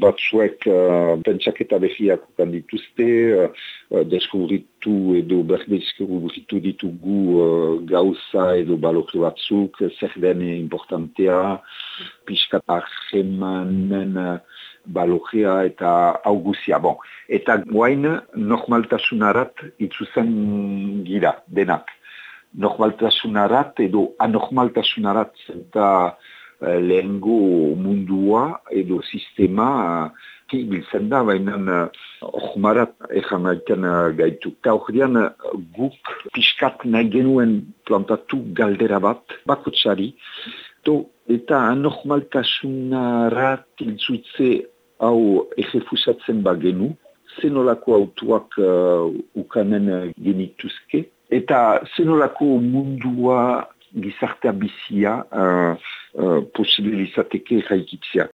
batzuek uh, pentsaketa behiak ukan dituzte, uh, deskubritu edo berdeskubritu ditugu uh, gauza edo balokri batzuk, zer den importantea, piskat argemanen uh, balokria eta auguzia. Bon. Eta guain normaltasunarat itzuzen gira, denak. Normaltasunarat edo anormaltasunarat zenta lehengo mundua edo sistema ki biltzen da, baina ohmarat ezan aiten gaitu. Eta hori guk piskat nahi genuen plantatu galdera bat, bakutsari, to, eta anormaltasunarat iltzuitze hau egefusatzen bagenu, zenolako autuak uh, ukanen genituzke, eta zenolako mundua gizartea bizia uh, uh, posibilizateke jaikitzea.